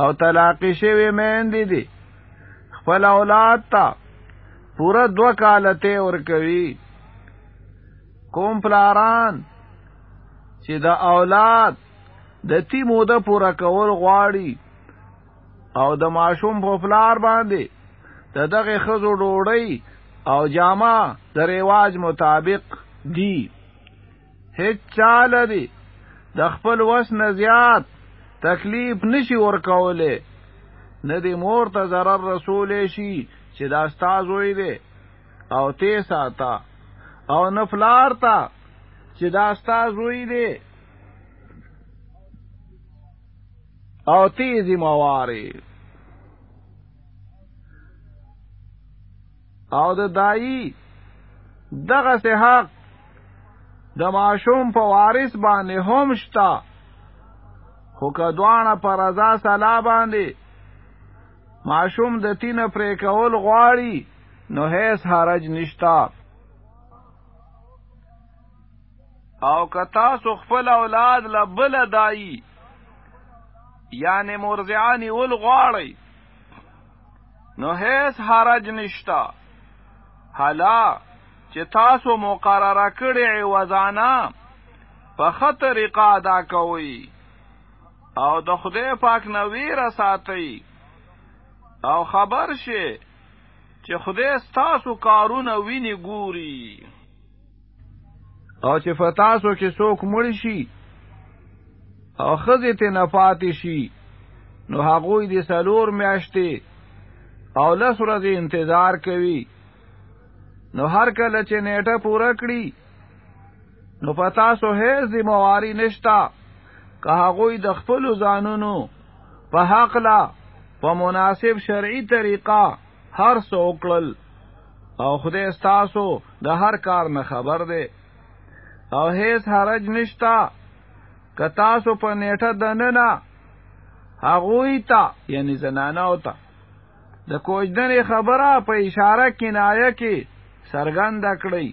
او طلاق شوی میندې دي خپل اولاد ته پورا دو کالته ور کوي کوم پلاران چې د اولاد د تی موده پورا کول غواړي او د ماشوم په پلار باندې د دغه خزو ډوړی او جامه د ریواج مطابق دی هیڅ چاله دی د خپل وس نه زیات تکلیف نشي ورکوله نه دی مور ته zarar رسول شي چې دا استاد وي دی. او ته ساته. او نفلار ته چې دا استاد وي دی. او تیزی مواری او د دایی دغه حق د ماشوم په وارث باندې هم شتا خو کدوانه پر رضا سلا باندې ماشوم د تینه پرې کول غواړي نو هیڅ حرج نشتا او کتا سو خپل اولاد لبل دای یعنی مرضعانی ول غواړي نو هیڅ حرج نشتا حالا چې تاسو مقرره کړی وزانه په خطر ادا کوي او د خدای پاک نویر ساتي او خبر شي چې خدای ستاسو کارونه ویني ګوري. او چې فتاسو کې څوک مړ شي او خزه ته نفات شي نو هغوی دې سلور میاشتې او لس ورځې انتظار کوي. نو هر کله چې نیټه پوره کړي نو په تاسو هیڅ ذمہواری نشتا که هغوی د خپل ځانونو په حق لا په مناسب شرعي طریقه هر څه وکړل. او خدای ستاسو د هر کار نه خبر دی. او هیڅ حرج نشتا که تاسو په نیټه دننه هغوی ته یعنی زنانه او ته د کوجدنې خبره په اشاره کنایه کې سرګند کړی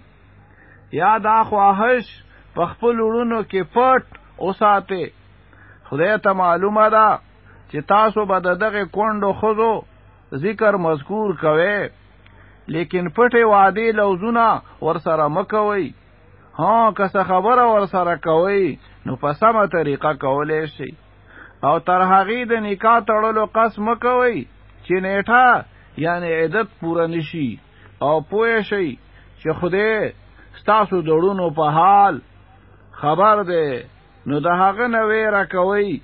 یا دا خواهش په خپل وړونو کې پټ اوساته خدای ته معلومه ده چې تاسو به دغه کونډو خزو ذکر مذکور کوي لیکن پټه وعده لوزونه ور سره مکوي ها که څه خبره ور سره کوي نو په سمه طریقه کولای شي او تر هغه د نکاح تړلو قسم کوي چې نیټه یعنی عدت پوره نشي او پوه شي چې خدای ستاسو دړونو په حال خبر ده نو د هغه نه ویره کوي.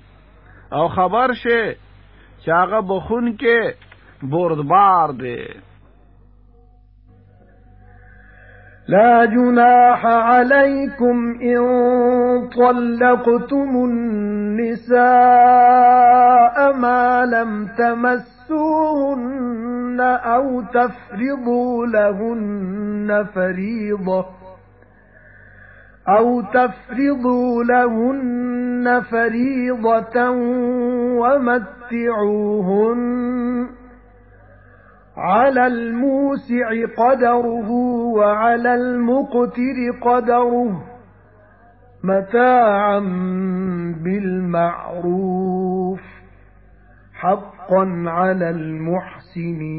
أو خبر شي چې هغه بخون کې بردبار ده لا جناح عليكم إن طلقتم النساء ما لم تمسوهن أو تفرضوا لهن فريضة. أَوْ تَفْرِضُوا لَهُنَّ فَرِيضَةً وَمَتِّعُوهُنَّ عَلَى الْمُوسِعِ قَدَرُهُ وَعَلَى الْمُقْتِرِ قَدَرُهُ مَتَاعًا بِالْمَعْرُوفِ حَقًّا عَلَى الْمُحْسِنِينَ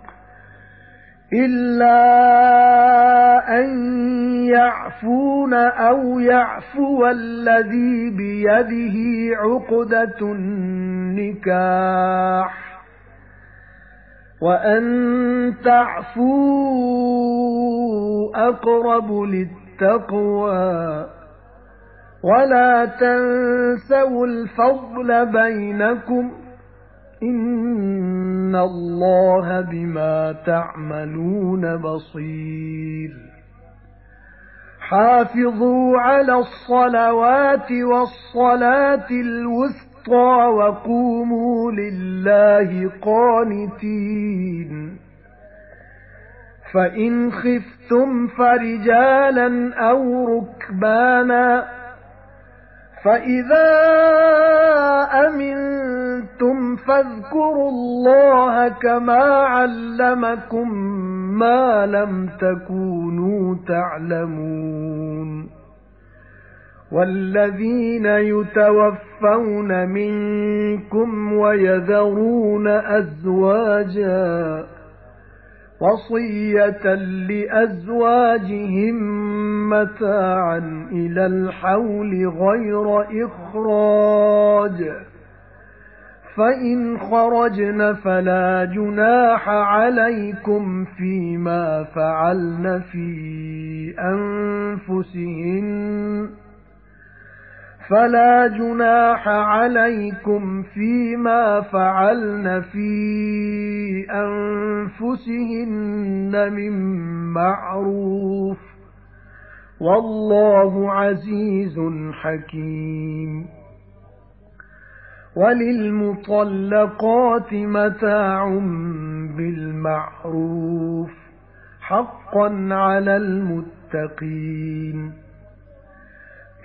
إِلَّا أَن يَعْفُونَ أَوْ يَعْفُوَ الَّذِي بِيَدِهِ عُقْدَةُ النِّكَاحِ وَأَن تَعْفُوا أَقْرَبُ لِلتَّقْوَى وَلَا تَنسَوْا الْفَضْلَ بَيْنَكُمْ إِنَّ اللَّهَ بِمَا تَعْمَلُونَ بَصِيرٌ حَافِظُوا عَلَى الصَّلَوَاتِ وَالصَّلَاةِ الْوُسْطَى وَقُومُوا لِلَّهِ قَانِتِينَ فَإِنْ خِفْتُمْ فَرِجَالًا أَوْ رُكْبَانًا فَإِذَا أَمِنْتُمْ فَاذْكُرُوا اللَّهَ كَمَا عَلَّمَكُم مَّا لَمْ تَكُونُوا تَعْلَمُونَ وَالَّذِينَ يُتَوَفَّوْنَ مِنكُمْ وَيَذَرُونَ أَزْوَاجًا وَصِيَّةً لِأَزْوَاجِهِم مَّتَاعًا إِلَى الْحَوْلِ غَيْرَ إِخْرَاجٍ. فَإِنْ خَرَجْنَ فَلَا جُنَاحَ عَلَيْكُمْ فِيمَا فَعَلْنَ فِي أَنفُسِهِنَّ. فَلَا جُنَاحَ عَلَيْكُمْ فِيمَا فَعَلْنَ فِي أَنفُسِهِنَّ مِن مَّعْرُوفٍ وَاللَّهُ عَزِيزٌ حَكِيمٌ وَلِلْمُطَلَّقَاتِ مَتَاعٌ بِالْمَعْرُوفِ حَقًّا عَلَى الْمُتَّقِينَ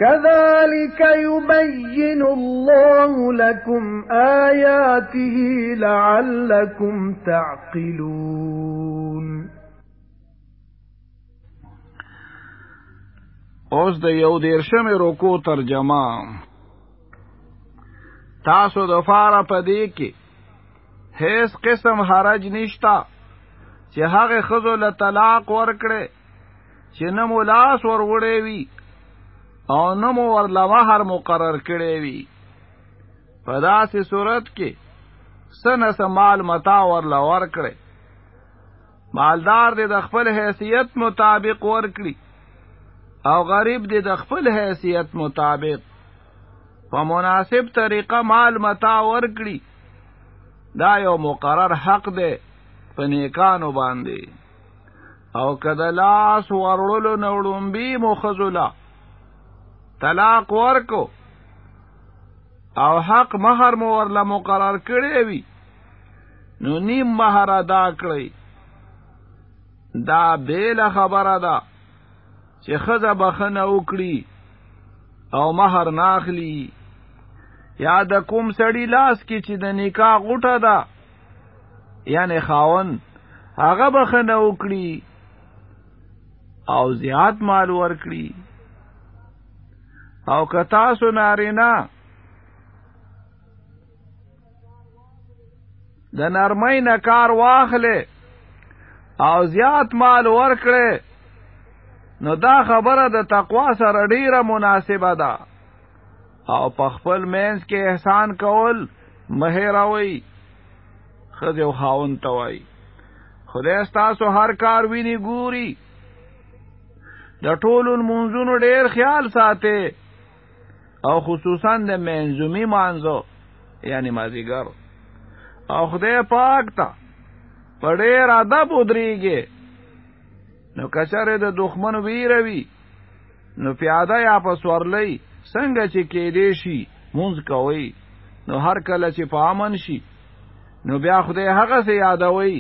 كَذَلِكَ يُبَيِّنُ اللَّهُ لَكُمْ آيَاتِهِ لَعَلَّكُمْ تَعْقِلُونَ. اوس د یو دیرشمه رکو ترجمه. تاسو د فاره پدې کې هیڅ قسم حرج نشتا چې هغه خزو له طلاق ورکړي چې نه مولاس ور وړې وي او نه مو ورله مہر مقرر کړي وي په داسې صورت کې سنه سمال متا ورله ورکړي مالدار دې د خپل حیثیت مطابق ورکړي او غریب دې د خپل حیثیت مطابق۔ په مناسب طریقه مال متا ورکړي دا یو مقرر حق دی په نیکانو باندې او کده لاس ورړلو نوړمبي مخزولا طلاق ورکو. او حق مہر مو ورله مقرر کړی وي. نو نیم مہر ادا کړی. دا بیل خبره ده چې خزه بخنه وکړي او مہر ناخلی یا د کوم سړی لاس کې چې د نکاح غوټه ده یعنی خاون هغه بخنه وکړي او زیات مال ورکړي او کتا سو نارینا د نرمۍ نه کار واخلې او زیات مال ورکړې نو دا خبره د تقوا سره ډیره مناسبه ده. او په خپل مینس کې احسان کول مهراوي خځه او خاون توای خدای ستاسو هر کار ویني ګوري. د ټولو منځونو ډیر خیال ساته او خصوصا د منظومي مانزو یعنی مازیګر. او خدای پاک تا په ډیر ادب ودرېږي نو کچره د دښمن ویروي نو پیاده یا په سورلۍ څنګه چې کې دې شي مونږ کوي نو هر کله چې په امن شي نو بیا خدای هغه سي یادوي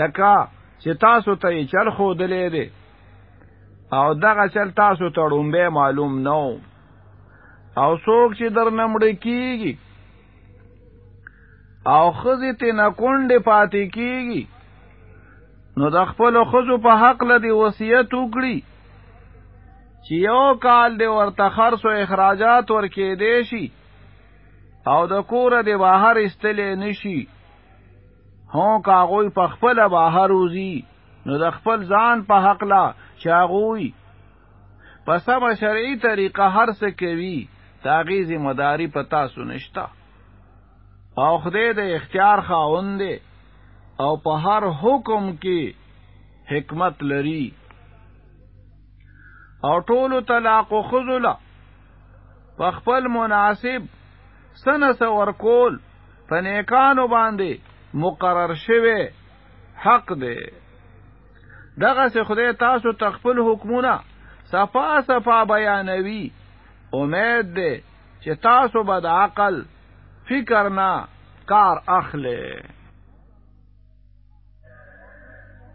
لکه چې تاسو ته چل خو دلې دي او دغه چل تاسو ته معلوم نو او څوک چې در نمړ کیږي. او خزی ته نکونډه پاتې کیږي. نو د خپل خزو په حق لدی وصیت وکړي. چې یو کال دی ورته خرڅ او اخراجات ورکې دی شي. او د کور دی بهر استلې نشي هو کاغوی په خپل بهر وزي نو د خپل ځان په حق لا چاغوي په سم شرعي طریقه هر څه کوي تاغیز مداری په تاسو نشتا. او خدای د اختیار خاوند دی او په هر حکم کې حکمت لري. او ټولو طلاق خذلا په خپل مناسب سنس ورکول په نیکانو باندې مقرر شوه حق دی دغه څه خدای تاسو تخپل حکمونه صفا صفا بیانوي امید دی چې تاسو به د عقل فکر نه کار اخله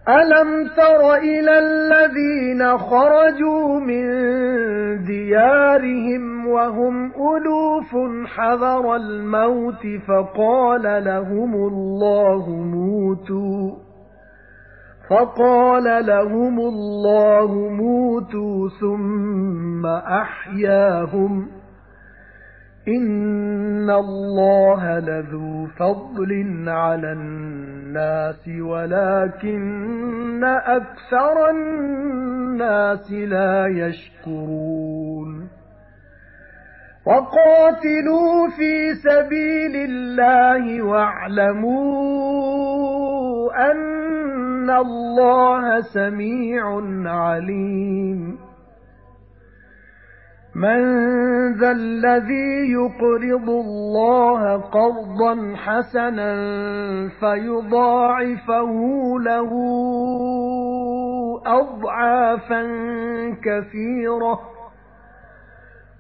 أَلَمْ تَرَ إِلَى الَّذِينَ خَرَجُوا مِن دِيَارِهِمْ وَهُمْ أُلُوفٌ حَذَرَ الْمَوْتِ فَقَالَ لَهُمُ اللَّهُ مُوتُوا. فَقَالَ لَهُمُ اللَّهُ مُوتُوا ثُمَّ أَحْيَاهُمْ. إِنَّ اللَّهَ لَذُو فَضْلٍ عَلَى النَّاسِ وَلَكِنَّ أَكْثَرَ النَّاسِ لَا يَشْكُرُونَ. وَقَاتِلُوا فِي سَبِيلِ اللَّهِ وَاعْلَمُوا أَنَّ اللَّهَ سَمِيعٌ عَلِيمٌ. مَنْ ذَا الَّذِي يُقْرِضُ اللَّهَ قَرْضًا حَسَنًا فَيُضَاعِفَهُ لَهُ أَضْعَافًا كَثِيرَةً.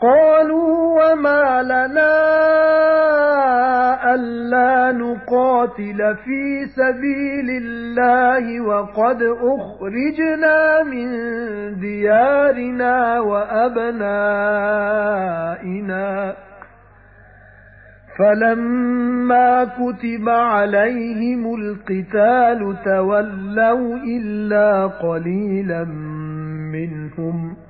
قَالُوا وَمَا لَنَا أَلَّا نُقَاتِلَ فِي سَبِيلِ اللَّهِ وَقَدْ أُخْرِجْنَا مِنْ دِيَارِنَا وَأَبْنَائِنَا. فَلَمَّا كُتِبَ عَلَيْهِمُ الْقِتَالُ تَوَلَّوْا إِلَّا قَلِيلًا مِنْهُمْ.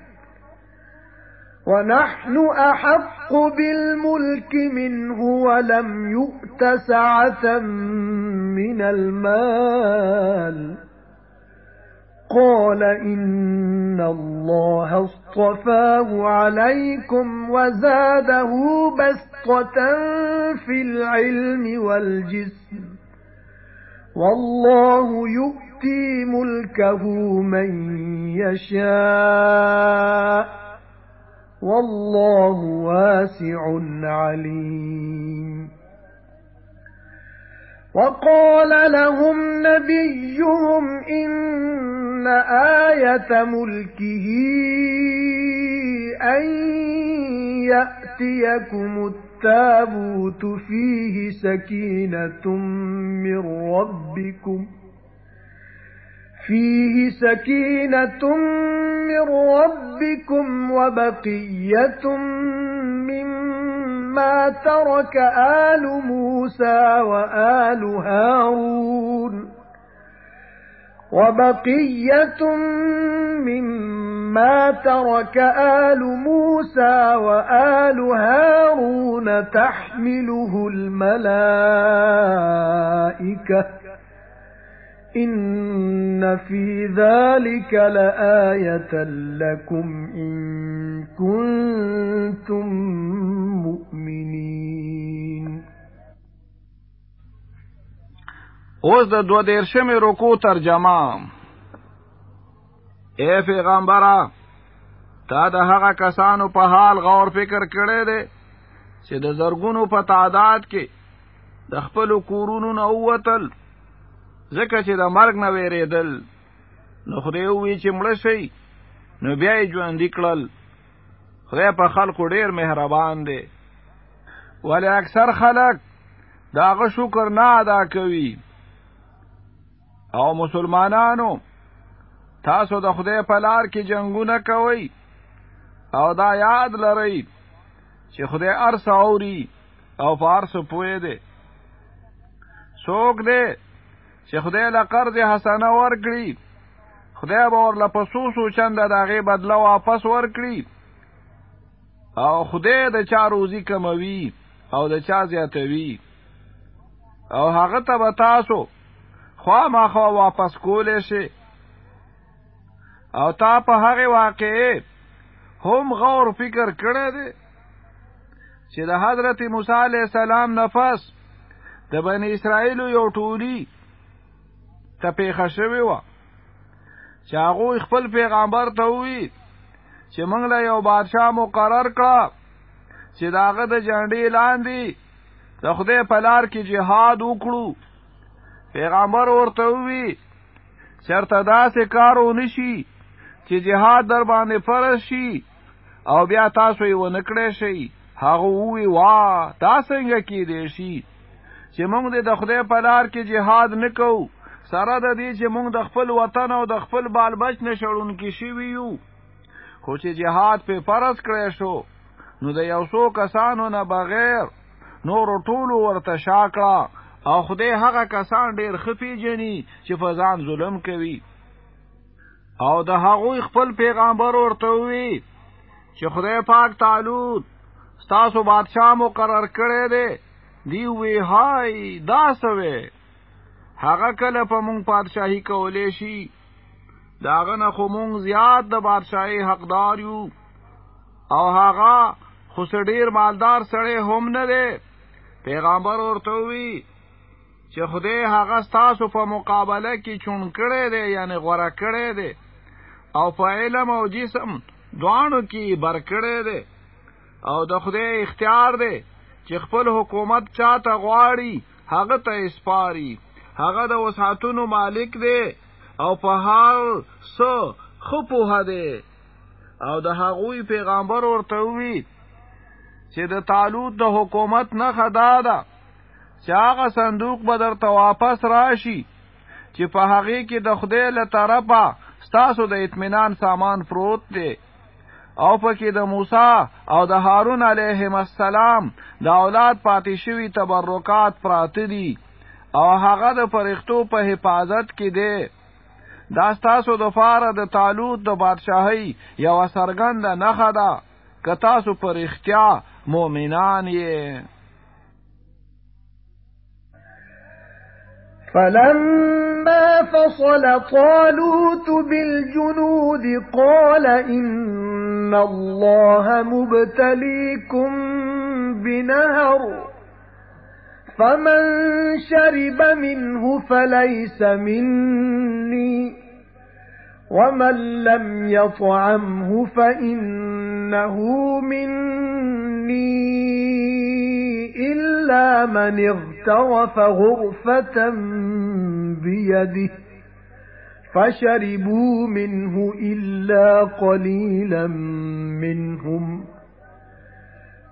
وَنَحْنُ أَحَقُّ بِالْمُلْكِ مِنْهُ وَلَمْ يُؤْتَ سَعَةً مِنَ الْمَالِ. قَالَ إِنَّ اللَّهَ اصْطَفَاهُ عَلَيْكُمْ وَزَادَهُ بَسْطَةً فِي الْعِلْمِ وَالْجِسْمِ. وَاللَّهُ يُؤْتِي مُلْكَهُ مَن يَشَاءُ. وَاللَّهُ وَاسِعٌ عَلِيمٌ. وَقَالَ لَهُمْ نَبِيُّهُمْ إِنَّ آيَةَ مُلْكِهِ أَن يَأْتِيَكُمُ التَّابُوتُ فِيهِ سَكِينَةٌ مِّن رَّبِّكُمْ فِيهِ سَكِينَةٌ مِّن رَّبِّكُمْ وَبَقِيَّةٌ مِّمَّا تَرَكَ آلُ مُوسَى وَآلُ هَارُونَ وَبَقِيَّةٌ مِّمَّا تَرَكَ آلُ مُوسَى وَآلُ هَارُونَ تَحْمِلُهُ الْمَلَائِكَةُ إِنَّ فِي ذَلِكَ لَآيَةً لَكُمْ إِن كُنتُم مُّؤْمِنِينَ. اوس د دو دیرشمې رکو ترجمه. اے پیغمبره تا د هغه کسانو په حال غور فکر کړی دی چې د زرګونو په تعداد کې د خپل کورونو نه ووتل. ځکه چې د مرګ نه ویریدل نو خدای وی چې مړ شي نو بیا یې ژوند کړل. خدای په خلکو ډیر مهربان دی. ولی اکثر خلک داغه شکر نه ادا کوي. او مسلمانانو تاسو د خدای په لار کې جنگونه کوي او دا یاد لرئ چې خدای ارس اوري او فارس پوي دی څوک دی چې خدای له قرض حسنه ورکړي. خدای به ورله په څو څو چنده د هغې بدله واپس ورکړي. او خدای د چا روزي کموي او د چا زیاتوي. او هغه ته به تاسو خوامخوا واپس کولی شي او تا په هغې واقعې هم غور فکر کړی دی چې د حضرت موسی علیه السلام نفس د بنی اسرائیل یو ټولی ته پیښه شوې وه. چې هغه خپل پیغمبر ته وی چې موږ له یو بادشاہ مقرر کړه چې داغه د جنډې لاندې د خدای په لار کې جهاد وکړو. پیغمبر ورته وی چرته داسې کارو نشي چې jihad در باندې فرض شي او بیا تاسو یې ونکړې شي هغه وی وا دا څنګه کې دی شي؟ چې موږ د خدای په لار کې jihad نکو سره د دې چې موږ د خپل وطن او د خپل بال بچ نشړون کې شي ویو خو چې jihad په فرض کړی شو نو د یو څو کسانو نه بغیر نور ټولو ورته شاکړه او خدای هغه کسان ډیر خفي جني چې فزان ظلم کوي. او د هغوی خپل پیغمبر ورته وی چې خدای پاک تعالی ستاسو بادشاہ مقرر کړی دی. دی وی هاي دا سوي هغه کله په مونږ پادشاهي کولې شي؟ داغه نه خو مونږ زیات د بادشاہي حقدار یو. او هغه خو ډیر مالدار سره هم نه دی. پیغمبر ورته وی چې خدای هغه ستاسو په مقابله کې چون کړي دی یعنی غوړه کړي دی. او په علم او جسم دوانو کې بر کړي دی. او د خدای اختیار دی چې خپل حکومت چاته غواړي هغه ته اسپاري هغه د وساتونو مالک دی او په سو خو په دی. او د هغوی پیغمبر ورته وی چې د طالوت د حکومت نه خدا ده چې هغه صندوق به درته واپس راشي چې په هغه کې د خدای له طرفه ستاسو د اطمینان سامان پروت دی. او پکې د موسی او د هارون علیهم السلام د اولاد پاتې شوی تبرکات پراته دي او هغه د فرښتو په حفاظت کې دی. دا ستاسو د فاره د تعلق د بادشاہي یو سرګند نه ده. که تاسو پر اختیا مؤمنان یې. فَلَمَّا فَصَلَ طَالُوتُ بِالْجُنُودِ قَالَ إِنَّ اللَّهَ مُبْتَلِيكُم بِنَهَرٍ فمن شرب منه فليس مني ومن لم يطعمه فإنه مني إلا من اغترف غرفة بيده فشربوا منه إلا قليلا منهم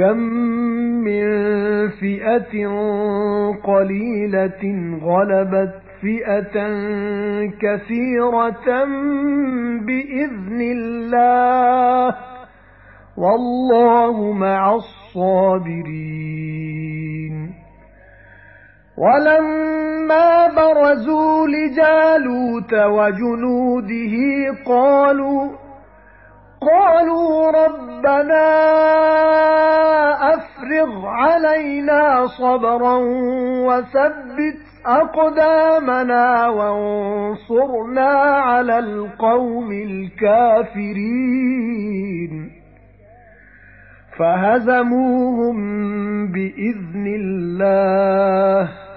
كَم مِّن فِئَةٍ قَلِيلَةٍ غَلَبَتْ فِئَةً كَثِيرَةً بِإِذْنِ اللَّهِ وَاللَّهُ مَعَ الصَّابِرِينَ. وَلَمَّا بَرَزُوا لِجَالُوتَ وَجُنُودِهِ قَالُوا قَالُوا رَبَّنَا أَفْرِغْ عَلَيْنَا صَبْرًا وَثَبِّتْ أَقْدَامَنَا وَانصُرْنَا عَلَى الْقَوْمِ الْكَافِرِينَ. فهزموهم بإذن الله.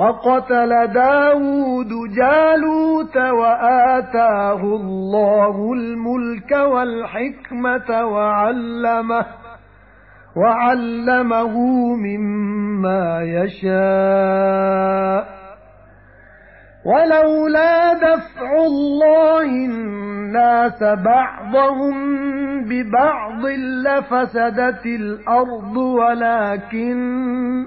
وقتل داود جالوت وآتاه الله الملك والحكمة وعلمه وَعَلَّمَهُ مِمَّا يَشَاءُ. وَلَوْلَا دَفْعُ اللَّهِ النَّاسَ بَعْضَهُم بِبَعْضٍ لَّفَسَدَتِ الْأَرْضُ وَلَكِنَّ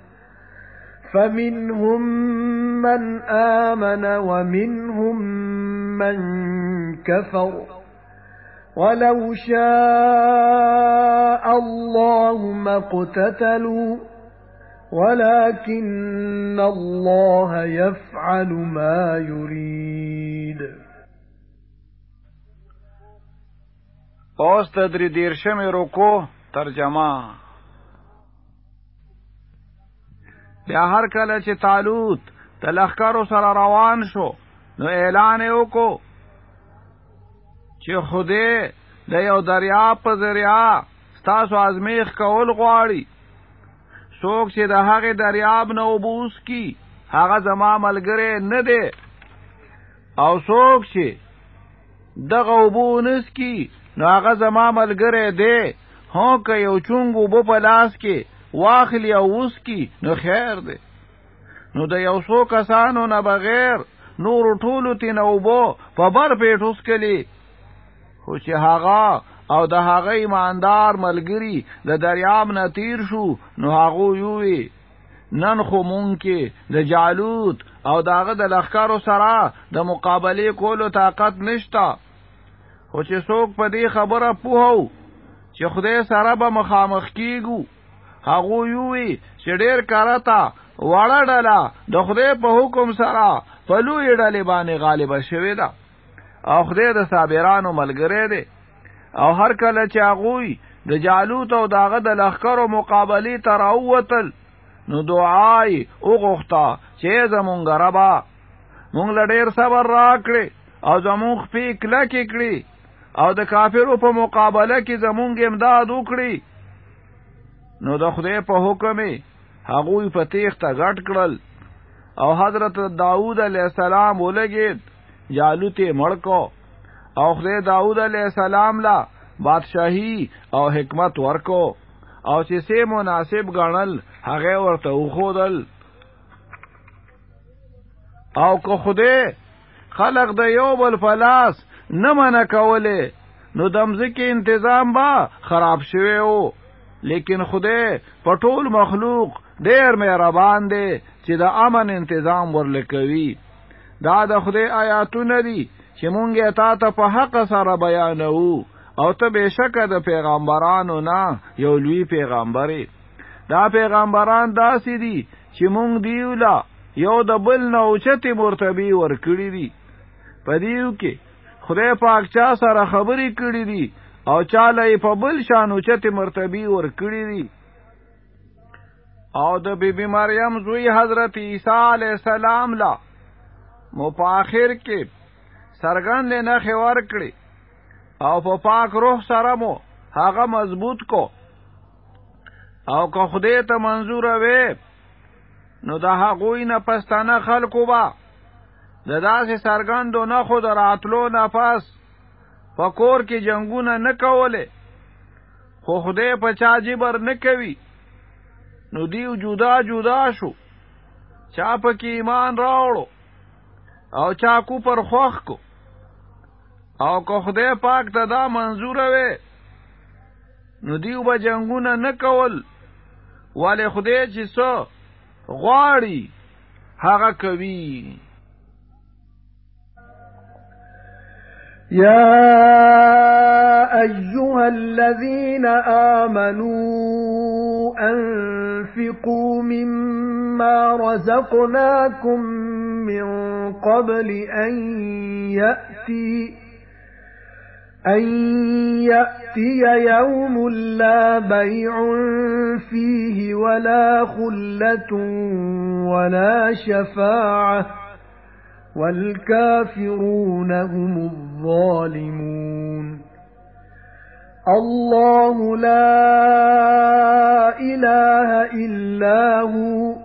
فَمِنْهُمْ مَنْ آمَنَ وَمِنْهُمْ مَنْ كَفَرَ. وَلَوْ شَاءَ اللَّهُ مَا اقْتَتَلُوا وَلَكِنَّ اللَّهَ يَفْعَلُ مَا يُرِيدُ. اوس تدری دیرشم رکو ترجمه. بیا هر کله چې طالوت د لخکرو سره روان شو نو اعلان وکړو چې خوده د یو دریاب په ذریعہ ستاسو ازمیخ کول غواړي. څوک چې د هغه دریاب نه وبوس کی هغه زما ملګری نه دی. او څوک چې دغه وبونس کی نو هغه زما ملګری دی. هو که یو چونګ وبو په لاس کې واخلی او اوس کی نو خیر دی. نو د یو څو کسانو نه بغیر نور ټولو تی نو بو په بر پیټوس کلی خو چې هغه او د هغه ایماندار ملګری د دریاب نه تیر شو نو هغه یووي نن خو مونږ کې د جالوت او داغه د لخکارو سره د مقابله کولو طاقت نشتا خو چې څوک په دې خبره پوهو چې خدای سره به مخامخ کیږو هغه یووي چې ډېر کارتا وړه ډله د خدای په حکم سره په لوی ډلې باندې غالبه شوې ده. او خدای د صابرانو ملګری دی. او هر کله چې هغه د جالوت او داغه د لخرو مقابله تر اوتل نو دعای او غوښتا چې زمونږ ربا مونږ لډیر صبر راکړي او زمونږ په کله کې کړی او د کافرو په مقابله کې زمونږ امداد وکړي نو د خدای په حکم هغه په تیخته غټ کړل. او حضرت داوود علیہ السلام ولګید جالوت مړکو او خدای داوود علیہ السلام لا بادشاہی او حکمت ورکو او چې سه مناسب غنل هغه ورته وخودل او که خدای خلق د یو بل فلاس نه منه کوله نو دمځکه انتظام با خراب شوه او لیکن خدای په ټول مخلوق ډیر مهربان دی چې د امن انتظام ورلکوي. دا د خدای آیاتونه دي چې مونږه تا ته په حق سره بیانوو. او ته بشکه د پیغمبرانو نه یو لوی پیغمبري دا پیغمبران داسې دي چې مونږ دیولا یو د بل نه اوچته مرتبه ورکړي دي. په دیو کې خدای پاک چا سره خبرې کړې دي او چاله په بل شان اوچته مرتبه ور کړی دي. او د بیبي مریم زوی حضرت عیسی علی السلام لا آخر کې سرګند نه خور کړی او په پاک روح سره مو هغه مضبوط کو. او که خدای ته منظور وې نو د هغوی نه پستانه خلکو با د داسې سرګندو نه خو د راتلو نفس په کور کې جنگونه نه کوله خو خدای په چا جبر نه کوي. نو دیو جدا جدا شو. چا پکې ایمان راوړو او چا کو پر خوخ کو. او که خدای پاک ته دا منظور وې نو دیو به جنگونه نه کول. والے خدای چې څو غواړي هغه کوي يا أيها الذين آمنوا أنفقوا مما رزقناكم من قبل أن يأتي أَن يَأْتِيَ يَوْمٌ لَّا بَيْعٌ فِيهِ وَلَا خُلَّةٌ وَلَا شَفَاعَةٌ وَالْكَافِرُونَ هُمُ الظَّالِمُونَ. اللَّهُ لَا إِلَٰهَ إِلَّا هُوَ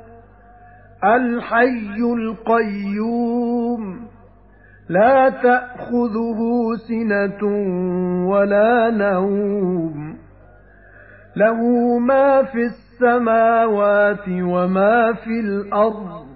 الْحَيُّ الْقَيُّومُ. لا تأخذه سنة ولا نوم. له ما في السماوات وما في الأرض.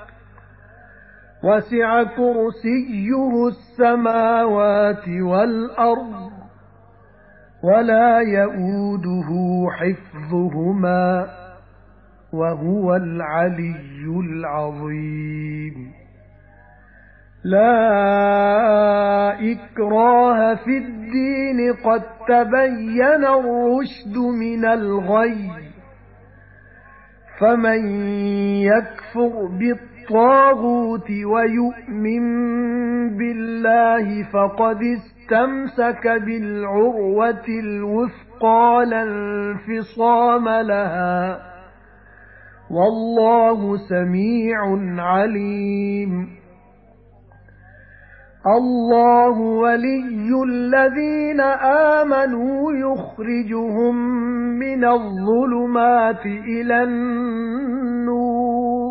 وَسِعَ كُرْسِيُّهُ السَّمَاوَاتِ وَالْأَرْضَ وَلَا يَئُودُهُ حِفْظُهُمَا وَهُوَ الْعَلِيُّ الْعَظِيمُ. لا إكراه في الدين قد تبين الرشد من الغي فمن يكفر بالطاغوت ويؤمن بالله فقد استمسك بالعروة الوثقى لا انفصام لها. والله سميع عليم. الله ولي الذين آمنوا يخرجهم من الظلمات إلى النور.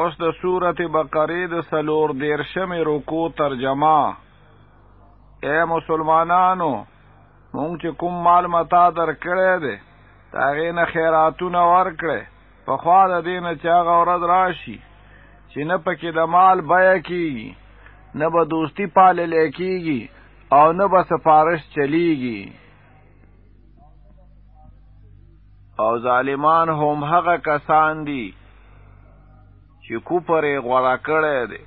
اوس د سورته بقره د سلور دیرشم رکو ترجمه. اے مسلمانانو مونږ چې کوم مال متا در کړی دی تاغې نه خیراتونه ورکړي په خوا د دین چې هغه ورځ راشي چې نه پکې د مال بیا کیږي نه به دوستی پالل کېږي او نه به سفارش چلیږي. او ظالمان هم هغه کسان دي چې کوپرې غوړه کړی دی.